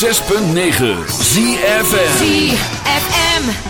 106.9 ZFM. ZFM.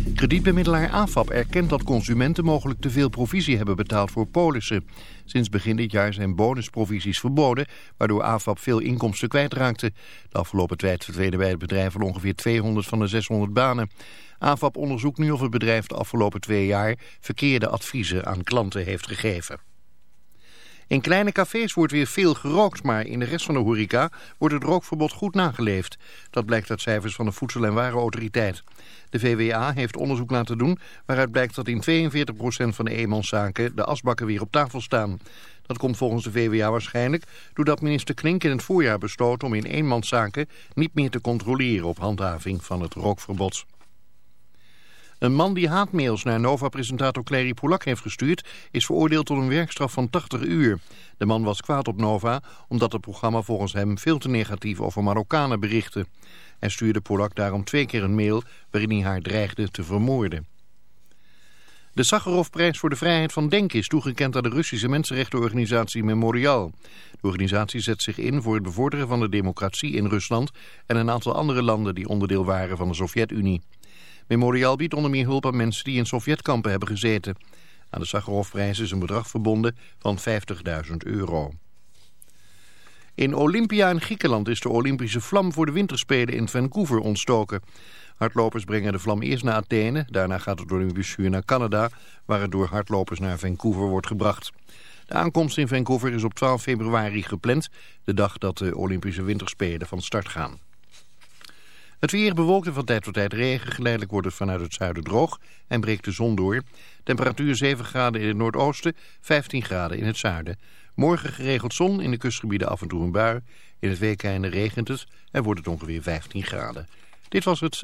Kredietbemiddelaar AFAP erkent dat consumenten mogelijk te veel provisie hebben betaald voor polissen. Sinds begin dit jaar zijn bonusprovisies verboden, waardoor AFAP veel inkomsten kwijtraakte. De afgelopen tijd verdwenen bij het bedrijf al ongeveer 200 van de 600 banen. AFAP onderzoekt nu of het bedrijf de afgelopen twee jaar verkeerde adviezen aan klanten heeft gegeven. In kleine cafés wordt weer veel gerookt, maar in de rest van de horeca wordt het rookverbod goed nageleefd. Dat blijkt uit cijfers van de Voedsel- en Warenautoriteit. De VWA heeft onderzoek laten doen waaruit blijkt dat in 42% van de eenmanszaken de asbakken weer op tafel staan. Dat komt volgens de VWA waarschijnlijk doordat minister Klink in het voorjaar besloot om in eenmanszaken niet meer te controleren op handhaving van het rookverbod. Een man die haatmails naar Nova-presentator Clary Polak heeft gestuurd... is veroordeeld tot een werkstraf van 80 uur. De man was kwaad op Nova omdat het programma volgens hem veel te negatief over Marokkanen berichtte. Hij stuurde Polak daarom twee keer een mail waarin hij haar dreigde te vermoorden. De Sakharovprijs voor de vrijheid van denken is toegekend aan de Russische mensenrechtenorganisatie Memorial. De organisatie zet zich in voor het bevorderen van de democratie in Rusland en een aantal andere landen die onderdeel waren van de Sovjet-Unie. Memorial biedt onder meer hulp aan mensen die in Sovjetkampen hebben gezeten. Aan de Sakharovprijs is een bedrag verbonden van 50.000 euro. In Olympia in Griekenland is de Olympische vlam voor de winterspelen in Vancouver ontstoken. Hardlopers brengen de vlam eerst naar Athene, daarna gaat het door een busje naar Canada, waar het door hardlopers naar Vancouver wordt gebracht. De aankomst in Vancouver is op 12 februari gepland, de dag dat de Olympische Winterspelen van start gaan. Het weer bewolkt en van tijd tot tijd regen. Geleidelijk wordt het vanuit het zuiden droog en breekt de zon door. Temperatuur 7 graden in het noordoosten, 15 graden in het zuiden. Morgen geregeld zon, in de kustgebieden af en toe een bui. In het weekende regent het en wordt het ongeveer 15 graden. Dit was het.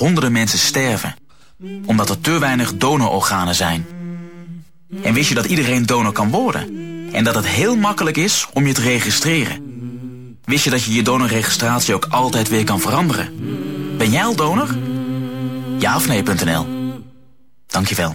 Honderden mensen sterven? Omdat er te weinig donororganen zijn. En wist je dat iedereen donor kan worden? En dat het heel makkelijk is om je te registreren? Wist je dat je je donorregistratie ook altijd weer kan veranderen? Ben jij al donor? Ja of nee.nl Dankjewel.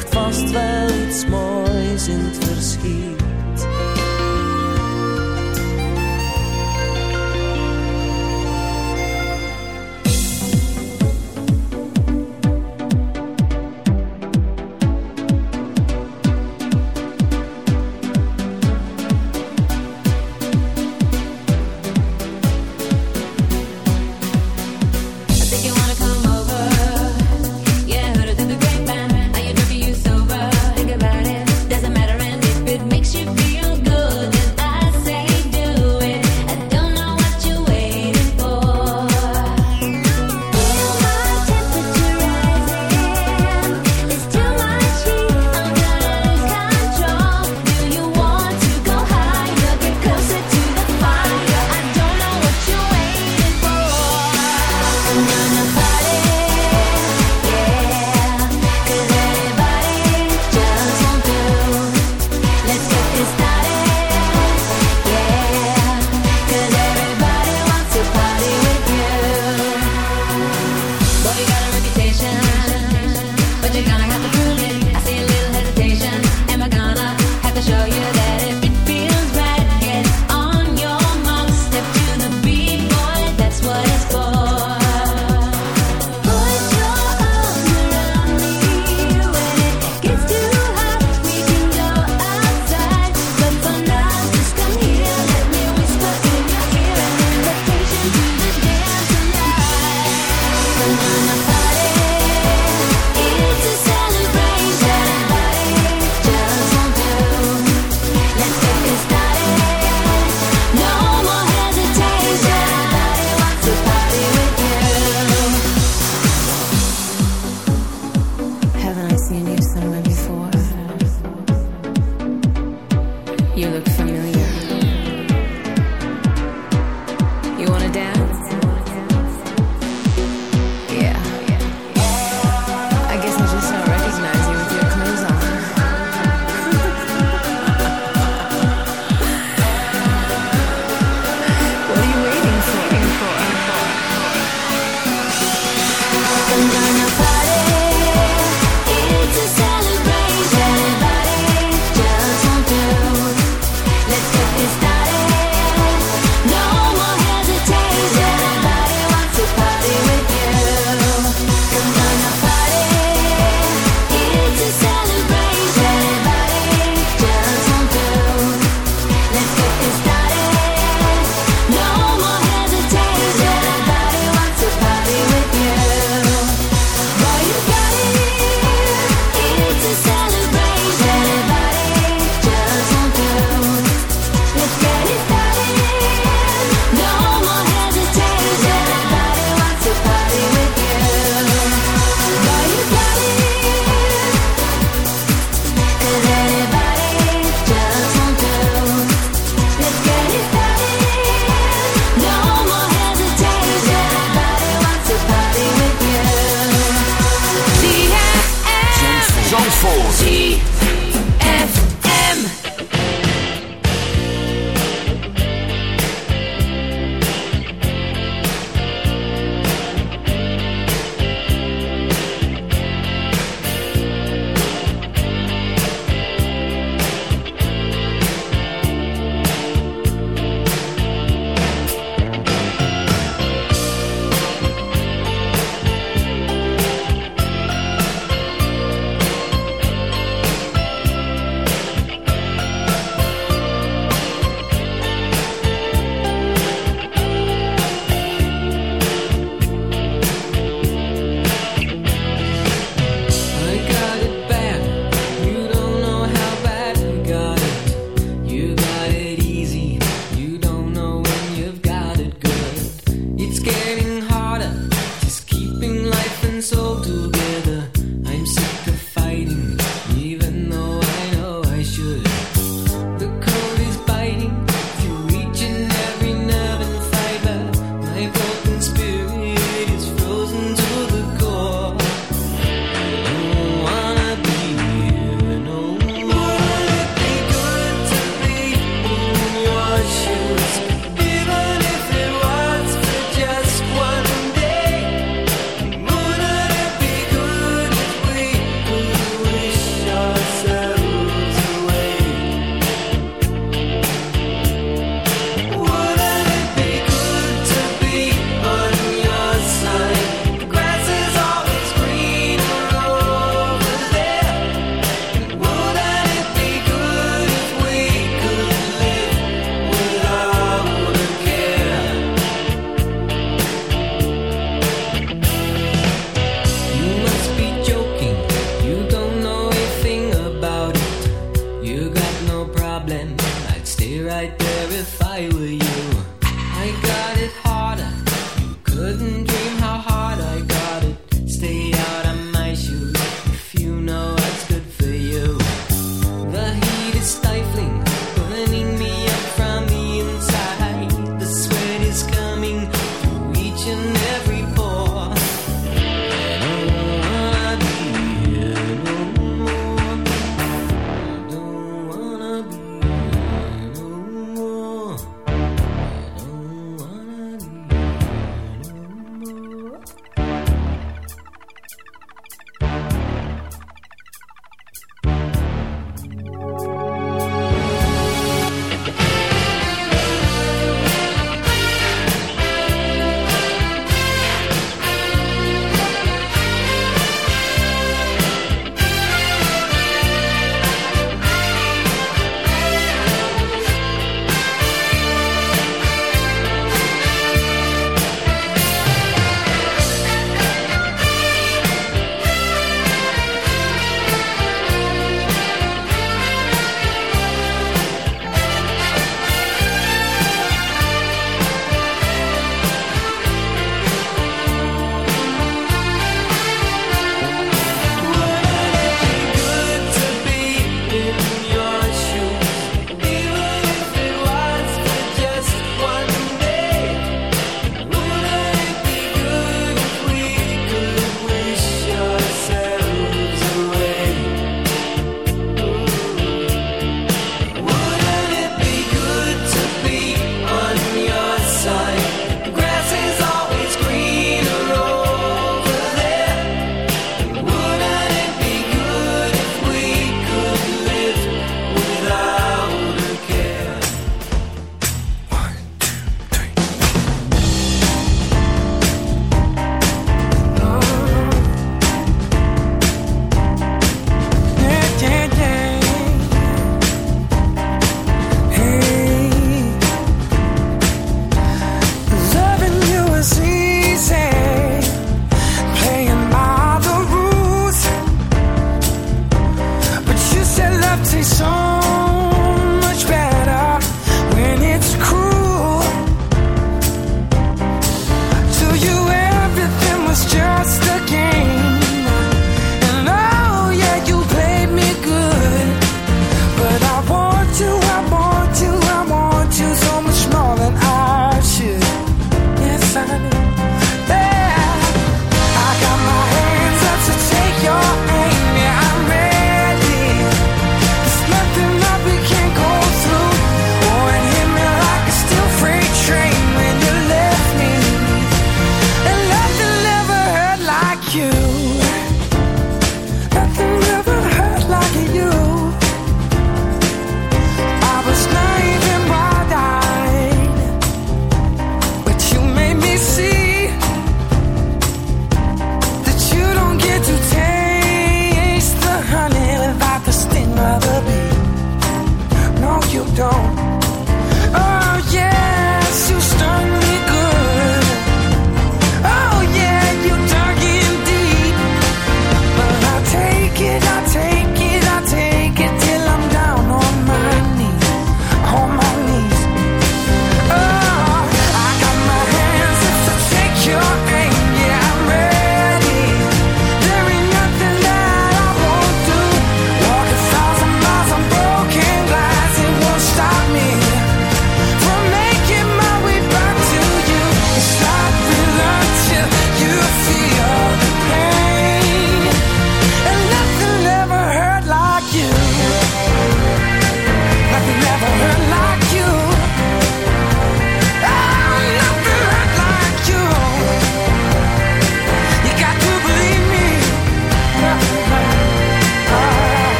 licht van If I were you, I got it harder. You couldn't.